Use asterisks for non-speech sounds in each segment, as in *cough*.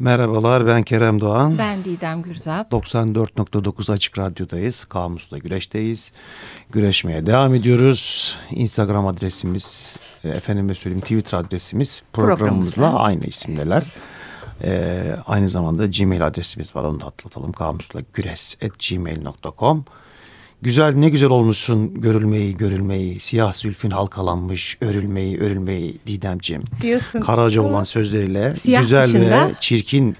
Merhabalar ben Kerem Doğan. Ben Didem Gürzap. 94.9 Açık Radyo'dayız. Kamus'ta güreşteyiz. Güreşmeye devam ediyoruz. Instagram adresimiz, e, efendime söyleyeyim Twitter adresimiz programımızla aynı isimdeler. Ee, aynı zamanda Gmail adresimiz var onu da atlatalım. Kamusla güres.gmail.com Güzel ne güzel olmuşsun görülmeyi görülmeyi siyah zülfün halkalanmış örülmeyi örülmeyi Didemciğim. Diyorsun. Karaca olan sözleriyle Siyah güzel dışında. ve çirkin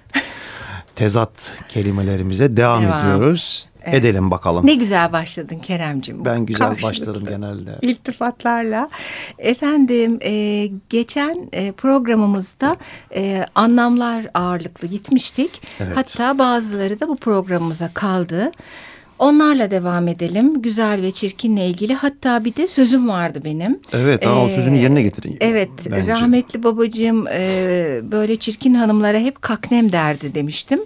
tezat kelimelerimize devam, Devam. ediyoruz. Edelim bakalım. Ne güzel başladın Keremcim. Ben güzel Karşılıklı başlarım genelde. İltifatlarla. Efendim e, geçen e, programımızda e, anlamlar ağırlıklı gitmiştik. Evet. Hatta bazıları da bu programımıza kaldı. Onlarla devam edelim. Güzel ve çirkinle ilgili. Hatta bir de sözüm vardı benim. Evet o Ee, sözünü yerine getirin. Evet bence. rahmetli babacığım e, böyle çirkin hanımlara hep kaknem derdi demiştim.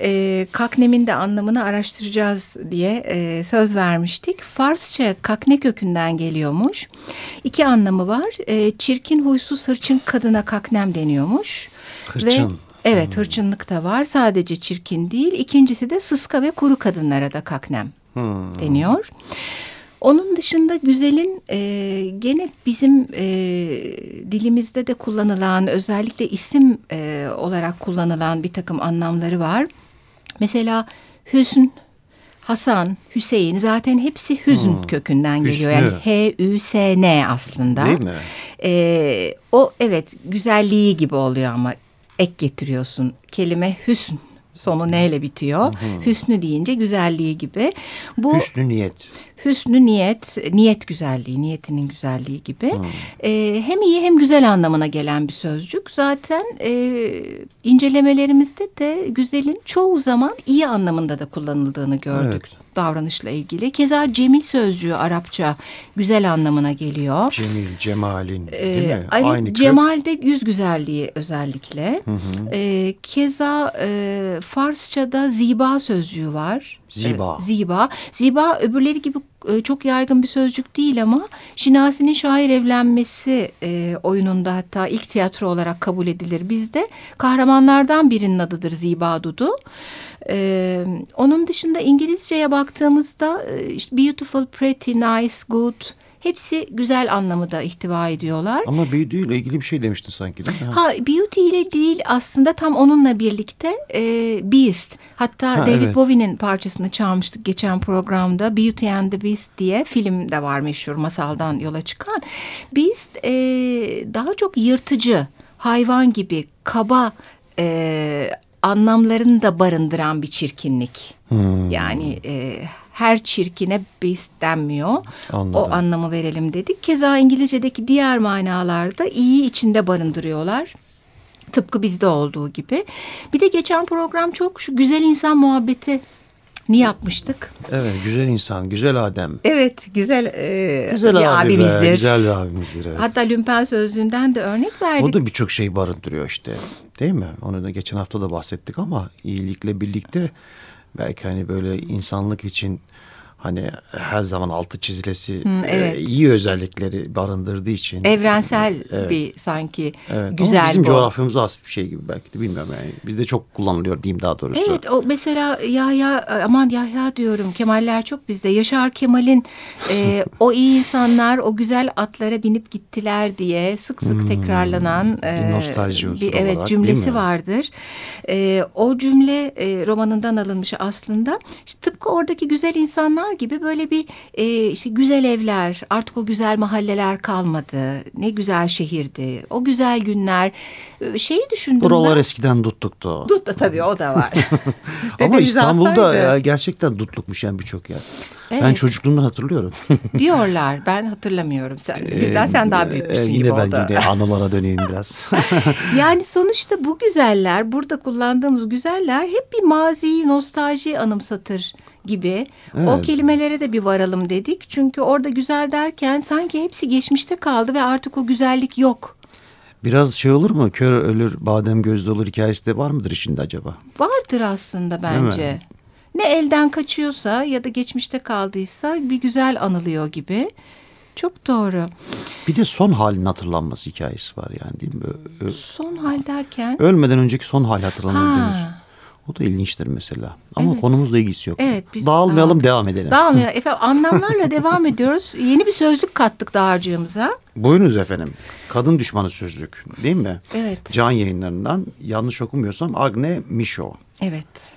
E, kaknemin de anlamını araştıracağız diye e, söz vermiştik. Farsça kakne kökünden geliyormuş. İki anlamı var. E, çirkin huysuz hırçın kadına kaknem deniyormuş. Hırçın. Ve Evet hırçınlık da var sadece çirkin değil. İkincisi de sıska ve kuru kadınlara da kaknem Hmm. deniyor. Onun dışında güzelin e, gene bizim e, dilimizde de kullanılan özellikle isim e, olarak kullanılan bir takım anlamları var. Mesela hüsn, Hasan, Hüseyin zaten hepsi hüzn kökünden geliyor. Yani Hüsnü. H-Ü-S-N aslında. Değil mi? Ee, o evet güzelliği gibi oluyor ama ek getiriyorsun. Kelime hüsn sonu neyle bitiyor? Hüsnü deyince güzelliği gibi. Bu Hüsnü niyet. Hüsnü niyet, niyet güzelliği, niyetinin güzelliği gibi. Ee, hem iyi hem güzel anlamına gelen bir sözcük. Zaten e, incelemelerimizde de güzelin çoğu zaman iyi anlamında da kullanıldığını gördük. Evet. Davranışla ilgili. Keza cemil sözcüğü Arapça güzel anlamına geliyor. Cemil, cemalin değil Ee, mi? evet, Aynı kök. Cemal'de yüz güzelliği özellikle. Ee, keza e, Farsça'da ziba sözcüğü var. Ziba. Ee, ziba. Ziba öbürleri gibi e, çok yaygın bir sözcük değil ama Şinasi'nin şair evlenmesi e, oyununda hatta ilk tiyatro olarak kabul edilir bizde. Kahramanlardan birinin adıdır Ziba Dudu. Ee, onun dışında İngilizceye baktığımızda e, işte beautiful, pretty, nice, good hepsi güzel anlamı da ihtiva ediyorlar. Ama büyüdüğüyle ilgili bir şey demiştin sanki değil mi? Ha beauty ile değil aslında tam onunla birlikte e, Beast. Hatta Ha, David evet. Bowie'nin parçasını çalmıştık geçen programda. Beauty and the Beast diye film de var meşhur masaldan yola çıkan. Beast e, daha çok yırtıcı, hayvan gibi, kaba e, anlamlarını da barındıran bir çirkinlik. Hmm. Yani e, her çirkine beast denmiyor. Anladım. O anlamı verelim dedik. Keza İngilizce'deki diğer manalarda iyi içinde barındırıyorlar. Tıpkı bizde olduğu gibi. Bir de geçen program çok şu güzel insan muhabbeti ni yapmıştık. Evet güzel insan, güzel Adem. Evet güzel, e, Güzel bir abi be, abimizdir. güzel bir abimizdir evet. Hatta Lümpen Sözlüğü'nden de örnek verdik. O da birçok şey barındırıyor işte. Değil mi? Onu da geçen hafta da bahsettik ama iyilikle birlikte belki hani böyle insanlık için hani her zaman altı çizilesi evet. e, iyi özellikleri barındırdığı için. Evrensel Evet. bir sanki Evet. güzel ama bizim bu. coğrafyamıza az bir şey gibi belki de bilmiyorum yani. Bizde çok kullanılıyor diyeyim daha doğrusu. Evet o mesela Yahya aman Yahya diyorum Kemaller çok bizde. Yaşar Kemal'in e, *laughs* o iyi insanlar o güzel atlara binip gittiler diye sık sık tekrarlanan e, Hmm. Bir nostalji bir unsuru evet olarak, cümlesi vardır. E, o cümle e, romanından alınmış aslında. İşte tıpkı oradaki güzel insanlar gibi böyle bir e, işte güzel evler artık o güzel mahalleler kalmadı. Ne güzel şehirdi. O güzel günler. E, Şeyi düşündüm Buralar ben. eskiden tuttuktu. Dut da tabii o da var. *laughs* *laughs* Ama İstanbul'da ya gerçekten dutlukmuş yani birçok yer. Ben Evet. çocukluğumdan hatırlıyorum. *laughs* Diyorlar. Ben hatırlamıyorum. Sen, birden sen daha büyütmüşsün Ee, gibi Yine ben oldu. yine anılara döneyim biraz. Yani sonuçta bu güzeller, burada kullandığımız güzeller hep bir maziyi, nostalji anımsatır gibi. O Evet. kelimelere de bir varalım dedik. Çünkü orada güzel derken sanki hepsi geçmişte kaldı ve artık o güzellik yok. Biraz şey olur mu? Kör ölür, badem gözlü olur hikayesi de var mıdır içinde acaba? Vardır aslında bence. Ne elden kaçıyorsa ya da geçmişte kaldıysa bir güzel anılıyor gibi. çok doğru. Bir de son halin hatırlanması hikayesi var yani değil mi? Ö- Son hal derken? Ölmeden önceki son hali hatırlanır Ha. denir. O da ilginçtir mesela. Ama Evet. konumuzla ilgisi yok. Evet, biz Dağılmayalım dağıldık. devam edelim. Dağılmayalım. Efendim anlamlarla devam *laughs* ediyoruz. Yeni bir sözlük kattık dağarcığımıza. Buyurunuz efendim. Kadın düşmanı sözlük değil mi? Evet. Can yayınlarından yanlış okumuyorsam Agne Mişo. Evet.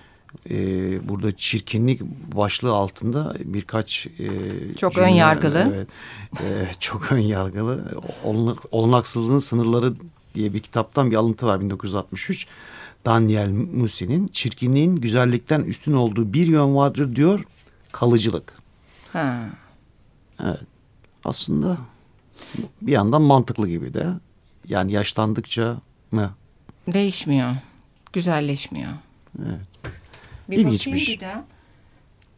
Ee, burada çirkinlik başlığı altında birkaç e, Çok cümle- ön yargılı. Evet, e, çok ön yargılı. Olanak, olanaksızlığın sınırları diye bir kitaptan bir alıntı var 1963. Daniel Musi'nin çirkinliğin güzellikten üstün olduğu bir yön vardır diyor kalıcılık. Ha. Evet. Aslında bir yandan mantıklı gibi de. Yani yaşlandıkça mı? Değişmiyor. Güzelleşmiyor. Evet. Bir İlginçmiş. bir daha.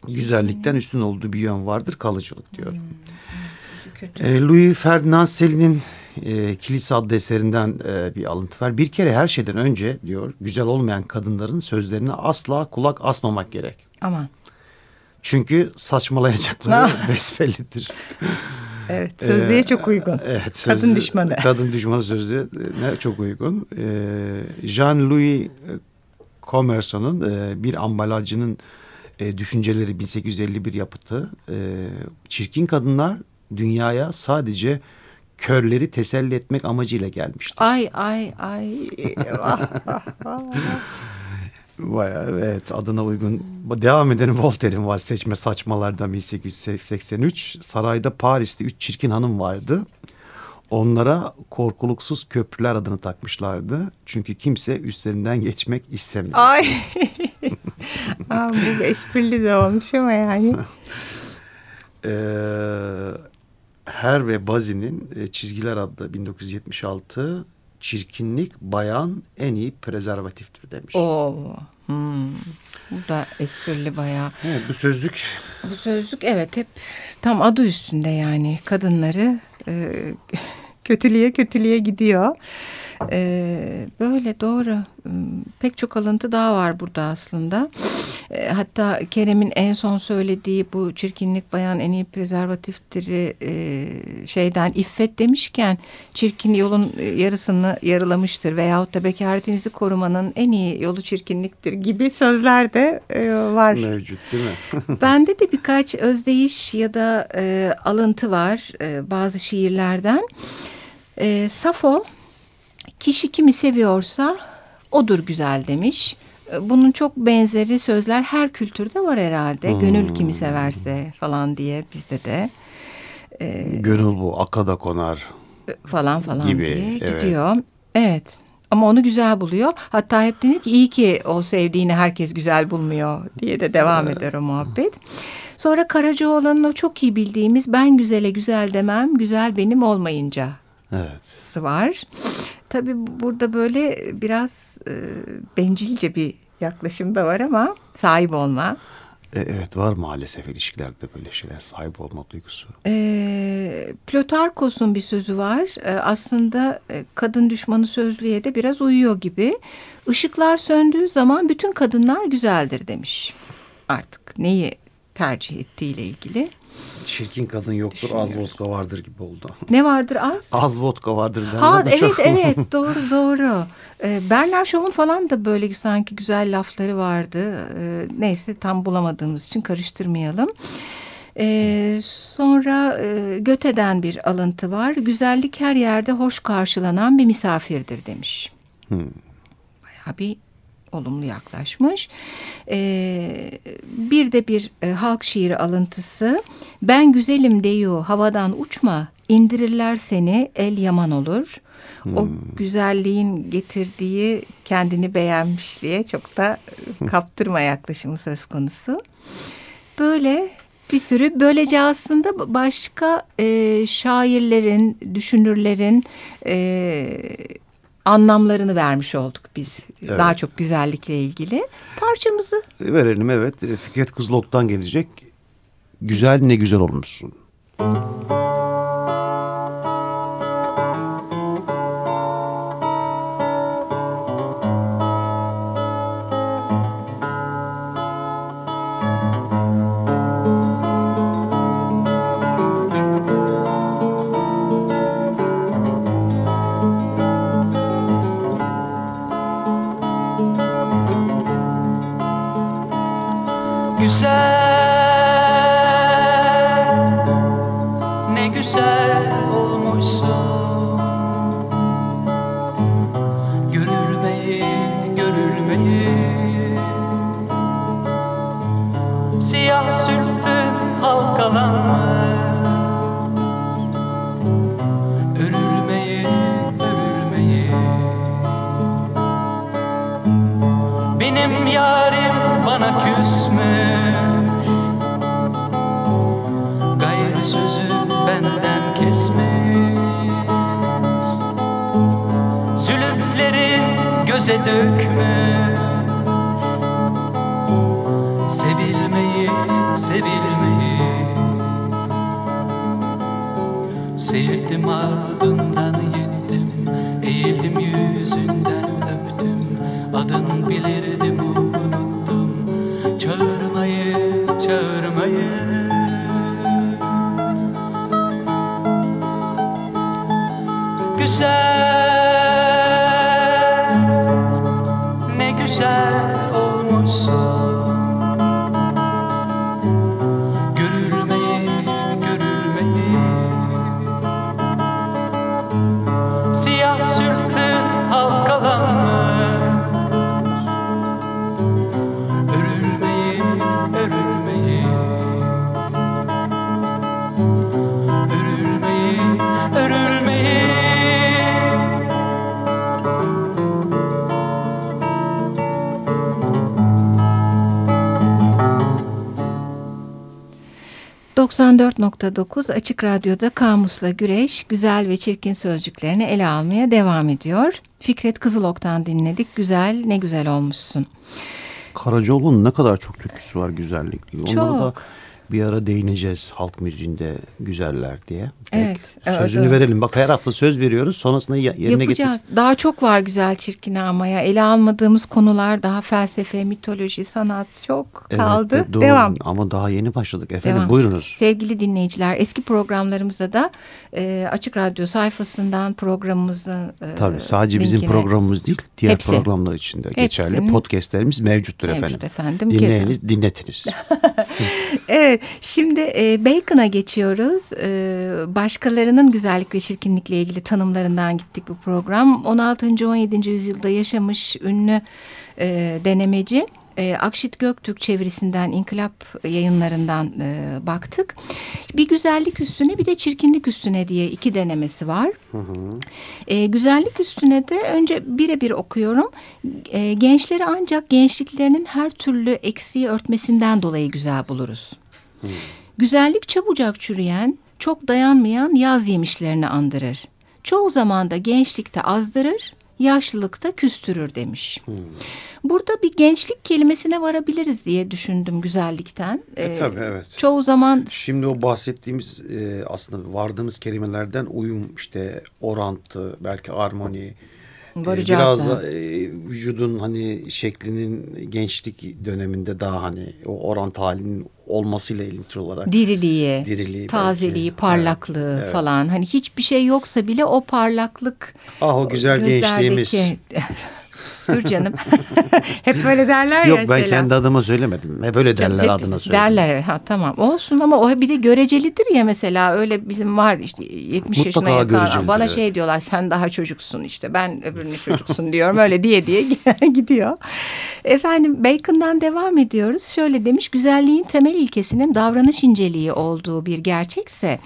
Güzellikten üstün olduğu bir yön vardır kalıcılık diyor. Kötü. E, Louis Ferdinand Céline'in e, Kilise adlı eserinden e, bir alıntı var. Bir kere her şeyden önce diyor güzel olmayan kadınların sözlerine asla kulak asmamak gerek. Aman. Çünkü saçmalayacakları *laughs* besbellidir. Evet. Sözlüğe çok uygun. Evet, Kadın sözlü- düşmanı. Kadın düşmanı sözü ne çok uygun. E, Jean-Louis Commerson'un e, bir ambalajcının e, düşünceleri 1851 yapıtı. E, çirkin kadınlar dünyaya sadece körleri teselli etmek amacıyla gelmiştir. Ay ay ay. *laughs* Bayağı evet adına uygun. Devam edelim Voltaire'in var seçme saçmalardan 1883. Sarayda Paris'te üç çirkin hanım vardı. Onlara korkuluksuz köprüler adını takmışlardı. Çünkü kimse üstlerinden geçmek istemiyor. Ay. *laughs* Aa, bu esprili de olmuş ama yani. *laughs* Ee, Her ve Bazi'nin e, Çizgiler adlı 1976 çirkinlik bayan en iyi prezervatiftir demiş. Oo. Hmm. Bu da esprili bayağı. Evet, bu sözlük Bu sözlük evet hep tam adı üstünde yani kadınları e, *laughs* kötülüğe kötülüğe gidiyor. E, böyle doğru. Hmm, Pek çok alıntı daha var burada aslında. E, hatta Kerem'in en son söylediği bu çirkinlik bayan en iyi prezervatiftir e, şeyden iffet demişken çirkin yolun yarısını yarılamıştır veyahut da bekaretinizi korumanın en iyi yolu çirkinliktir gibi sözler de e, var. mevcut değil mi? *laughs* Bende de birkaç özdeyiş ya da e, alıntı var e, bazı şiirlerden. E, Safo, kişi kimi seviyorsa odur güzel demiş. E, Bunun çok benzeri sözler her kültürde var herhalde. Gönül kimi severse falan diye bizde de Gönül bu akada konar. e, falan falan Gibi, diye evet. gidiyor. Evet. Ama onu güzel buluyor. Hatta hep denir ki iyi ki o sevdiğini herkes güzel bulmuyor diye de devam eder o muhabbet. Sonra Karacaoğlan'ın o çok iyi bildiğimiz ben güzele güzel demem, güzel benim olmayınca Evet. var. Tabii burada böyle biraz e, bencilce bir yaklaşım da var ama sahip olma. E, evet var maalesef ilişkilerde böyle şeyler sahip olma duygusu. E, Plotarkos'un bir sözü var. E, aslında e, kadın düşmanı sözlüğe de biraz uyuyor gibi. Işıklar söndüğü zaman bütün kadınlar güzeldir demiş. Artık neyi tercih ettiğiyle ilgili. Çirkin kadın yoktur az vodka vardır gibi oldu. Ne vardır az? Az vodka vardır Ha evet çok- evet *laughs* doğru doğru. Ee, Bernard Shaw'un falan da böyle sanki güzel lafları vardı. Ee, neyse tam bulamadığımız için karıştırmayalım. Ee, sonra e, Göte'den bir alıntı var. Güzellik her yerde hoş karşılanan bir misafirdir demiş. Hmm. Bayağı bir olumlu yaklaşmış. Ee, bir de bir e, halk şiiri alıntısı. Ben güzelim deyu havadan uçma, indirirler seni el yaman olur. O güzelliğin getirdiği kendini beğenmişliğe çok da e, kaptırma yaklaşımı söz konusu. Böyle bir sürü böylece aslında başka e, şairlerin, düşünürlerin e, anlamlarını vermiş olduk biz. Evet. Daha çok güzellikle ilgili. Parçamızı Verelim evet. E, Fikret Kızılok'tan gelecek. Güzel ne güzel olmuşsun. güzel Ne güzel olmuşsun. dökme. Sevilmeyi, sevilmeyi. Seyirdim ardından yendim. Eğildim yüzünden öptüm. Adın bilirdim 94.9 Açık Radyo'da Kamus'la Güreş güzel ve çirkin sözcüklerini ele almaya devam ediyor. Fikret Kızılok'tan dinledik. Güzel ne güzel olmuşsun. Karacaoğlu'nun ne kadar çok türküsü var güzellikli. Çok. Onlara da bir ara değineceğiz halk müziğinde güzeller diye. Evet. Sözünü evet, verelim. Bak her hafta söz veriyoruz. Sonrasında yerine Yapacağız. Getir. Daha çok var güzel çirkin ama ya. Ele almadığımız konular daha felsefe, mitoloji, sanat çok kaldı. Evet, doğru. Devam. Ama daha yeni başladık efendim. Devam. Buyurunuz. Sevgili dinleyiciler eski programlarımızda da e, Açık Radyo sayfasından programımızın e, Tabii sadece linkine, bizim programımız değil. Diğer hepsi, programlar için de geçerli. Podcastlerimiz mevcuttur mevcut efendim. efendim. Dinleyiniz, dinletiniz. *laughs* evet. Şimdi e, Bacon'a geçiyoruz. E, başkalarının güzellik ve çirkinlikle ilgili tanımlarından gittik bu program. 16. 17. yüzyılda yaşamış ünlü e, denemeci e, Akşit Göktürk çevirisinden, İnkılap yayınlarından e, baktık. Bir güzellik üstüne bir de çirkinlik üstüne diye iki denemesi var. Hı hı. E, güzellik üstüne de önce birebir okuyorum. E, gençleri ancak gençliklerinin her türlü eksiği örtmesinden dolayı güzel buluruz. Güzellik çabucak çürüyen, çok dayanmayan yaz yemişlerini andırır. Çoğu zaman da gençlikte azdırır, yaşlılıkta küstürür demiş. Hmm. Burada bir gençlik kelimesine varabiliriz diye düşündüm güzellikten. E, ee, tabii evet. Çoğu zaman... Şimdi o bahsettiğimiz e, aslında vardığımız kelimelerden uyum işte orantı belki armoni Varacağız Biraz da, e, vücudun hani şeklinin gençlik döneminde daha hani o orant halinin olmasıyla ilintili olarak. Diriliği, diriliği tazeliği, belki. parlaklığı evet, falan. Hani hiçbir şey yoksa bile o parlaklık. Ah o güzel gençliğimiz. *laughs* Dur canım. *laughs* Hep böyle derler Yok, ya. Yok ben şeyler. kendi adıma söylemedim. Hep öyle derler Hep adına söyledim. Derler ha tamam olsun ama o bir de görecelidir ya mesela öyle bizim var işte 70 Mutlaka yaşına yakın bana şey diyorlar sen daha çocuksun işte ben öbürünü çocuksun *laughs* diyorum öyle diye diye *laughs* gidiyor. Efendim Bacon'dan devam ediyoruz. Şöyle demiş güzelliğin temel ilkesinin davranış inceliği olduğu bir gerçekse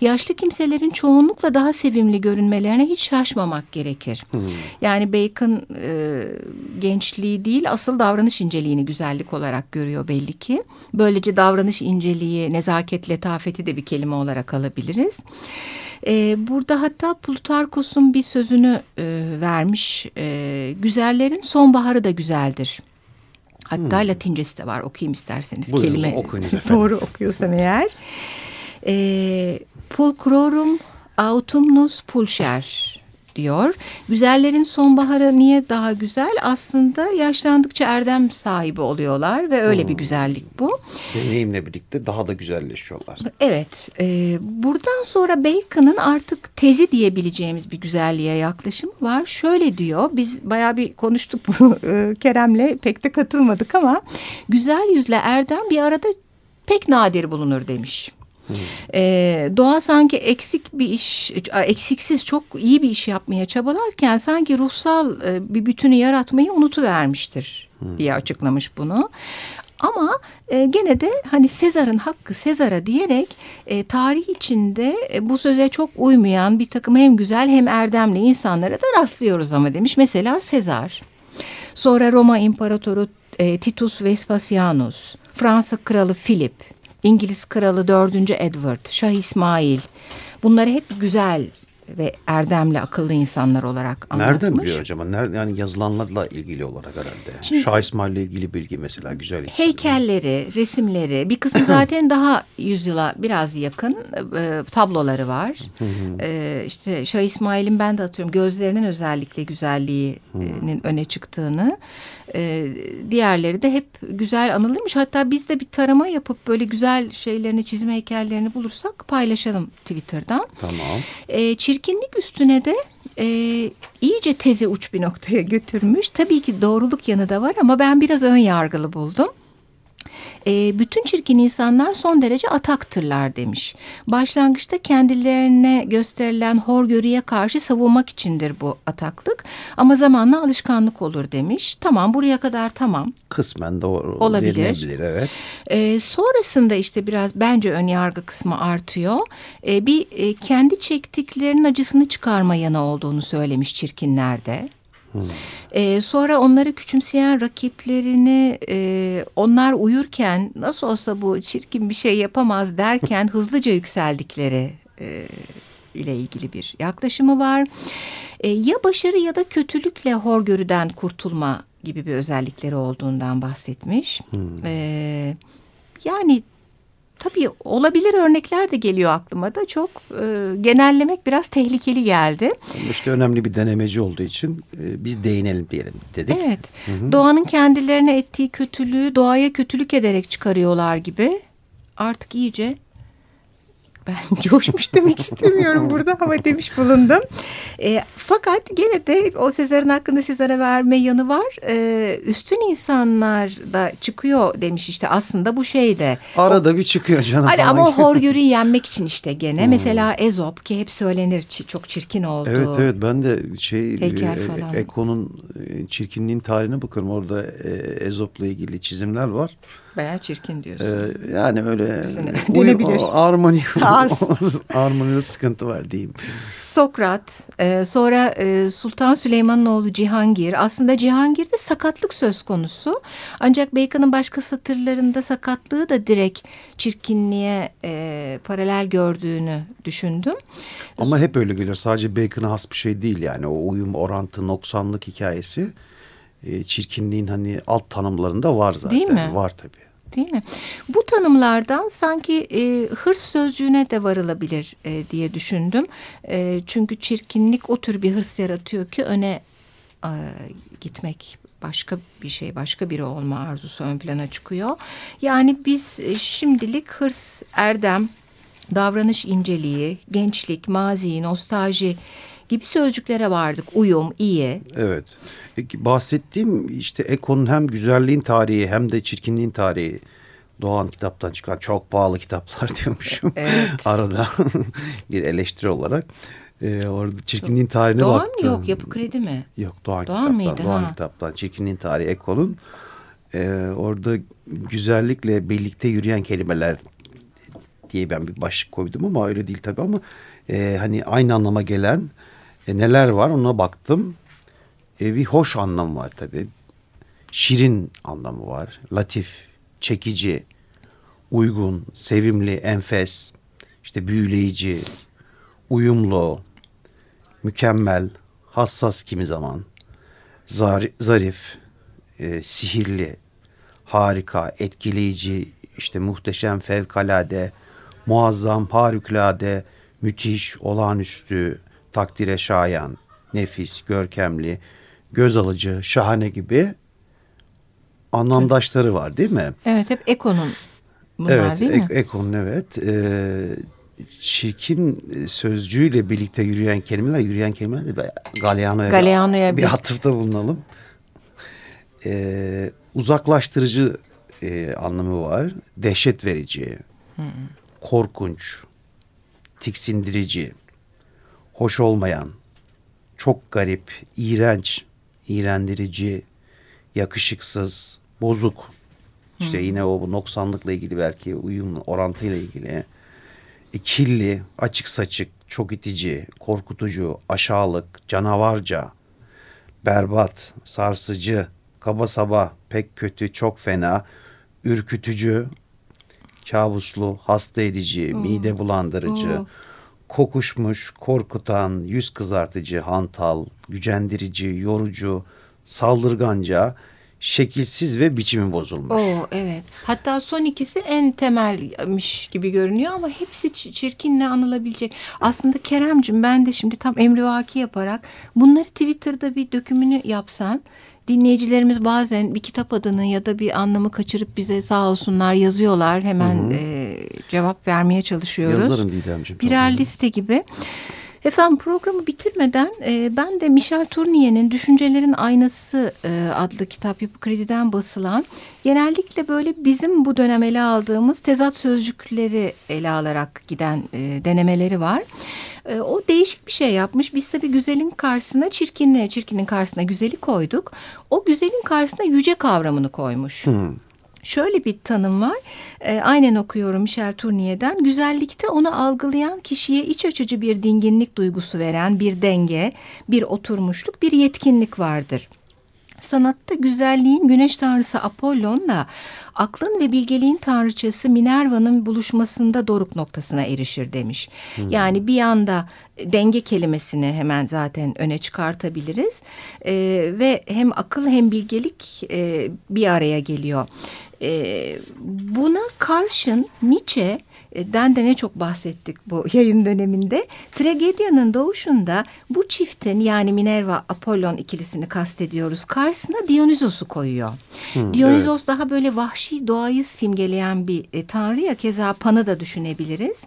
yaşlı kimselerin çoğunlukla daha sevimli görünmelerine hiç şaşmamak gerekir. Hmm. Yani Bacon e, gençliği değil asıl davranış inceliğini güzellik olarak görüyor belli ki. Böylece davranış inceliği, nezaket, letafeti de bir kelime olarak alabiliriz. E, burada hatta Plutarkos'un bir sözünü e, vermiş. E, güzellerin sonbaharı da güzeldir. Hatta hmm. Latincesi de var okuyayım isterseniz. Buyurunuz, kelime okuyunuz *laughs* doğru okuyorsam eğer. E, pulcrorum autumnus pulcher diyor. Güzellerin sonbaharı niye daha güzel? Aslında yaşlandıkça erdem sahibi oluyorlar ve öyle hmm. bir güzellik bu. Deneyimle birlikte daha da güzelleşiyorlar. Evet. E, buradan sonra Bacon'ın artık tezi diyebileceğimiz bir güzelliğe yaklaşımı var. Şöyle diyor, biz bayağı bir konuştuk bunu e, Kerem'le pek de katılmadık ama güzel yüzle erdem bir arada pek nadir bulunur demiş. Ee, doğa sanki eksik bir iş, eksiksiz çok iyi bir iş yapmaya çabalarken sanki ruhsal e, bir bütünü yaratmayı unutuvermiştir hmm. diye açıklamış bunu. Ama e, gene de hani Sezar'ın hakkı Sezar'a diyerek e, tarih içinde e, bu söze çok uymayan bir takım hem güzel hem erdemli insanlara da rastlıyoruz ama demiş. Mesela Sezar. Sonra Roma İmparatoru e, Titus Vespasianus, Fransa Kralı Philip, İngiliz Kralı 4. Edward, Şah İsmail. Bunları hep güzel ve erdemli akıllı insanlar olarak anlatmış. Nereden biliyor acaba? Nerede, yani yazılanlarla ilgili olarak herhalde. Şimdi, Şah İsmail ile ilgili bilgi mesela güzel. Heykelleri, resimleri bir kısmı *clears throat* zaten daha yüzyıla biraz yakın e, tabloları var. e, işte Şah İsmail'in ben de atıyorum gözlerinin özellikle güzelliğinin öne çıktığını. E, diğerleri de hep güzel anılırmış. Hatta biz de bir tarama yapıp böyle güzel şeylerini, çizim heykellerini bulursak paylaşalım Twitter'dan. Tamam. E, çirkinlik üstüne de e, iyice tezi uç bir noktaya götürmüş. Tabii ki doğruluk yanı da var ama ben biraz ön yargılı buldum e, bütün çirkin insanlar son derece ataktırlar demiş. Başlangıçta kendilerine gösterilen horgörüye karşı savunmak içindir bu ataklık ama zamanla alışkanlık olur demiş. Tamam buraya kadar tamam. Kısmen doğru olabilir. evet. E, sonrasında işte biraz bence ön yargı kısmı artıyor. E, bir e, kendi çektiklerinin acısını çıkarma yanı olduğunu söylemiş çirkinlerde. Hmm. Ee, sonra onları küçümseyen rakiplerini e, onlar uyurken nasıl olsa bu çirkin bir şey yapamaz derken *laughs* hızlıca yükseldikleri e, ile ilgili bir yaklaşımı var. E, ya başarı ya da kötülükle horgörüden kurtulma gibi bir özellikleri olduğundan bahsetmiş. Hmm. E, yani Tabii olabilir örnekler de geliyor aklıma da çok e, genellemek biraz tehlikeli geldi. İşte önemli bir denemeci olduğu için e, biz değinelim diyelim dedik. Evet hı hı. doğanın kendilerine ettiği kötülüğü doğaya kötülük ederek çıkarıyorlar gibi artık iyice ben *laughs* coşmuş demek istemiyorum burada ama demiş bulundum. E, fakat gene de o Sezar'ın hakkında Sezar'a verme yanı var. E, üstün insanlar da çıkıyor demiş işte aslında bu şeyde. Arada o, bir çıkıyor canım. Hani ama o horgörüyü yenmek için işte gene. Hmm. Mesela Ezop ki hep söylenir çok çirkin oldu. Evet evet ben de şey e, Eko'nun çirkinliğin tarihine bakıyorum. Orada e, Ezop'la ilgili çizimler var. Bayağı çirkin diyorsun. Ee, yani öyle *laughs* denebilir. Armoni, *laughs* *laughs* armonide sıkıntı var diyeyim. Sokrat, e, sonra e, Sultan Süleyman'ın oğlu Cihangir. Aslında Cihangir'de sakatlık söz konusu. Ancak Bacon'ın başka satırlarında sakatlığı da direkt çirkinliğe e, paralel gördüğünü düşündüm. Ama hep öyle gelir. Sadece Bacon'a has bir şey değil yani. O uyum, orantı, noksanlık hikayesi e, çirkinliğin hani alt tanımlarında var zaten. Değil mi? Var tabii. Değil mi? Bu tanımlardan sanki e, hırs sözcüğüne de varılabilir e, diye düşündüm. E, çünkü çirkinlik o tür bir hırs yaratıyor ki öne e, gitmek başka bir şey, başka biri olma arzusu ön plana çıkıyor. Yani biz e, şimdilik hırs, erdem, davranış inceliği, gençlik, mazi, nostalji gibi sözcüklere vardık. Uyum, iyi. Evet. Peki bahsettiğim işte Eko'nun hem güzelliğin tarihi hem de çirkinliğin tarihi Doğan kitaptan çıkan çok pahalı kitaplar *laughs* diyormuşum. Evet. Arada *laughs* bir eleştiri olarak. Ee, orada çirkinliğin tarihine Doğan baktım. Doğan yok yapı kredi mi? Yok Doğan, Doğan kitaptan. Mıydı, Doğan ha? kitaptan. Çirkinliğin tarihi Eko'nun. Ee, orada güzellikle birlikte yürüyen kelimeler diye ben bir başlık koydum ama öyle değil tabii ama e, hani aynı anlama gelen e, neler var ona baktım. E, bir hoş anlamı var tabii. Şirin anlamı var. Latif, çekici, uygun, sevimli, enfes, işte büyüleyici, uyumlu, mükemmel, hassas kimi zaman, zarif, e, sihirli, harika, etkileyici, işte muhteşem, fevkalade, muazzam, harikulade, müthiş, olağanüstü, takdire şayan nefis, görkemli, göz alıcı, şahane gibi anlamdaşları var değil mi? Evet hep Eko'nun bunlar evet, değil mi? ek- Eko'nun evet. Ee, çirkin sözcüğüyle birlikte yürüyen kelimeler, yürüyen kelimeler de bir- Galeano'ya, Galeano'ya bir, bir- atıfta bulunalım. Ee, uzaklaştırıcı e, anlamı var. Dehşet verici, korkunç, tiksindirici, hoş olmayan, çok garip, iğrenç, iğrendirici, yakışıksız, bozuk. İşte yine o bu noksanlıkla ilgili belki uyum orantıyla ilgili. E, kirli, açık saçık, çok itici, korkutucu, aşağılık, canavarca, berbat, sarsıcı, kaba saba, pek kötü, çok fena, ürkütücü, kabuslu, hasta edici, mide bulandırıcı, Oo. Kokuşmuş, korkutan, yüz kızartıcı, hantal, gücendirici, yorucu, saldırganca, şekilsiz ve biçimi bozulmuş. Oo evet. Hatta son ikisi en temelmiş gibi görünüyor ama hepsi çirkinle anılabilecek. Aslında Keremcim ben de şimdi tam emrivaki yaparak bunları Twitter'da bir dökümünü yapsan dinleyicilerimiz bazen bir kitap adını ya da bir anlamı kaçırıp bize sağ olsunlar yazıyorlar. Hemen e, cevap vermeye çalışıyoruz. Yazarım Didemciğim. Birer tabii. liste gibi. Efendim programı bitirmeden e, ben de Michel Tournier'in Düşüncelerin Aynası e, adlı kitap Yapı Kredi'den basılan genellikle böyle bizim bu dönem ele aldığımız tezat sözcükleri ele alarak giden e, denemeleri var. E, o değişik bir şey yapmış. Biz tabii güzelin karşısına çirkinle, çirkinin karşısına güzeli koyduk. O güzelin karşısına yüce kavramını koymuş. Şöyle bir tanım var. E, aynen okuyorum Michel Tournier'den. Güzellikte onu algılayan kişiye iç açıcı bir dinginlik duygusu veren bir denge, bir oturmuşluk, bir yetkinlik vardır. Sanatta güzelliğin güneş tanrısı Apollon'la aklın ve bilgeliğin tanrıçası Minerva'nın buluşmasında doruk noktasına erişir demiş. Yani bir yanda denge kelimesini hemen zaten öne çıkartabiliriz Ee, ve hem akıl hem bilgelik e, bir araya geliyor. Ee, buna karşın Nietzsche den de ne çok bahsettik bu *laughs* yayın döneminde. Tragedyanın doğuşunda bu çiftin yani Minerva Apollon ikilisini kastediyoruz. Karşısına Dionysos'u koyuyor. Dionysos daha böyle vahşi doğayı simgeleyen bir e, tanrı ya keza Pan'ı da düşünebiliriz.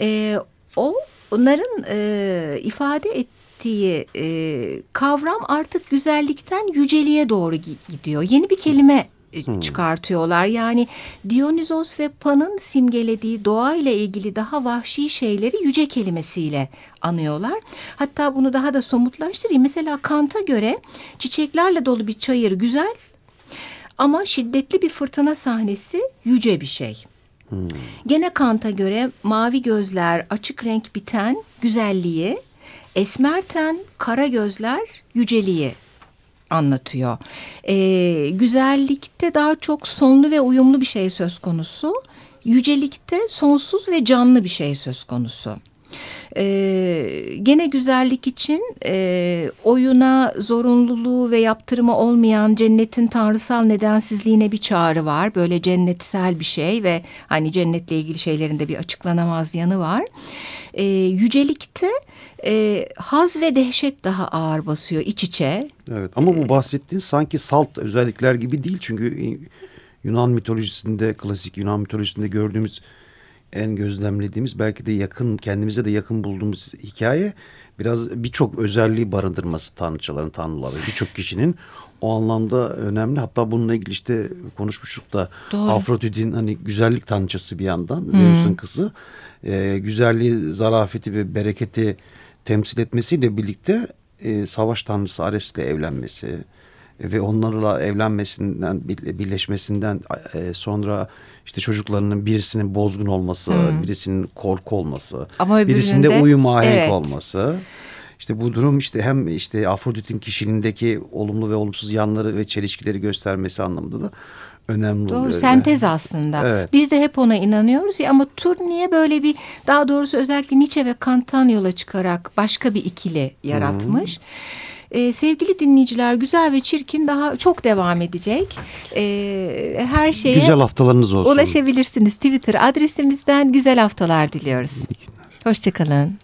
E, o onların e, ifade ettiği e, kavram artık güzellikten yüceliğe doğru gi- gidiyor. Yeni bir kelime e, çıkartıyorlar. Yani Dionysos ve Pan'ın simgelediği doğa ile ilgili daha vahşi şeyleri yüce kelimesiyle anıyorlar. Hatta bunu daha da somutlaştırayım. Mesela Kant'a göre çiçeklerle dolu bir çayır güzel ama şiddetli bir fırtına sahnesi yüce bir şey. Gene Kant'a göre mavi gözler, açık renk biten güzelliği, esmer ten, kara gözler yüceliği anlatıyor. Ee, güzellikte daha çok sonlu ve uyumlu bir şey söz konusu. Yücelikte sonsuz ve canlı bir şey söz konusu. Ee, gene güzellik için e, oyuna zorunluluğu ve yaptırımı olmayan cennetin tanrısal nedensizliğine bir çağrı var. Böyle cennetsel bir şey ve hani cennetle ilgili şeylerin de bir açıklanamaz yanı var. Ee, yücelikte e, haz ve dehşet daha ağır basıyor iç içe. Evet ama bu bahsettiğin sanki salt özellikler gibi değil çünkü Yunan mitolojisinde klasik Yunan mitolojisinde gördüğümüz en gözlemlediğimiz belki de yakın kendimize de yakın bulduğumuz hikaye biraz birçok özelliği barındırması tanrıçaların tanrıları birçok kişinin. O anlamda önemli. Hatta bununla ilgili işte konuşmuştuk da. Afrodit'in hani güzellik tanrıçası bir yandan Zeus'un kızı. E, güzelliği zarafeti ve bereketi temsil etmesiyle birlikte e, savaş tanrısı Ares'le evlenmesi ve onlarla evlenmesinden birleşmesinden e, sonra işte çocuklarının birisinin bozgun olması, birisinin korku olması, Ama birisinde uyum ahenk evet. olması. İşte bu durum işte hem işte Afrodit'in kişiliğindeki olumlu ve olumsuz yanları ve çelişkileri göstermesi anlamında da önemli Doğru oluyor. sentez aslında. Evet. Biz de hep ona inanıyoruz ya ama Turniye böyle bir daha doğrusu özellikle Nietzsche ve Kant'tan yola çıkarak başka bir ikili yaratmış. Ee, sevgili dinleyiciler güzel ve çirkin daha çok devam edecek. Ee, her şeye Güzel haftalarınız olsun. ulaşabilirsiniz. Twitter adresimizden güzel haftalar diliyoruz. Hoşçakalın.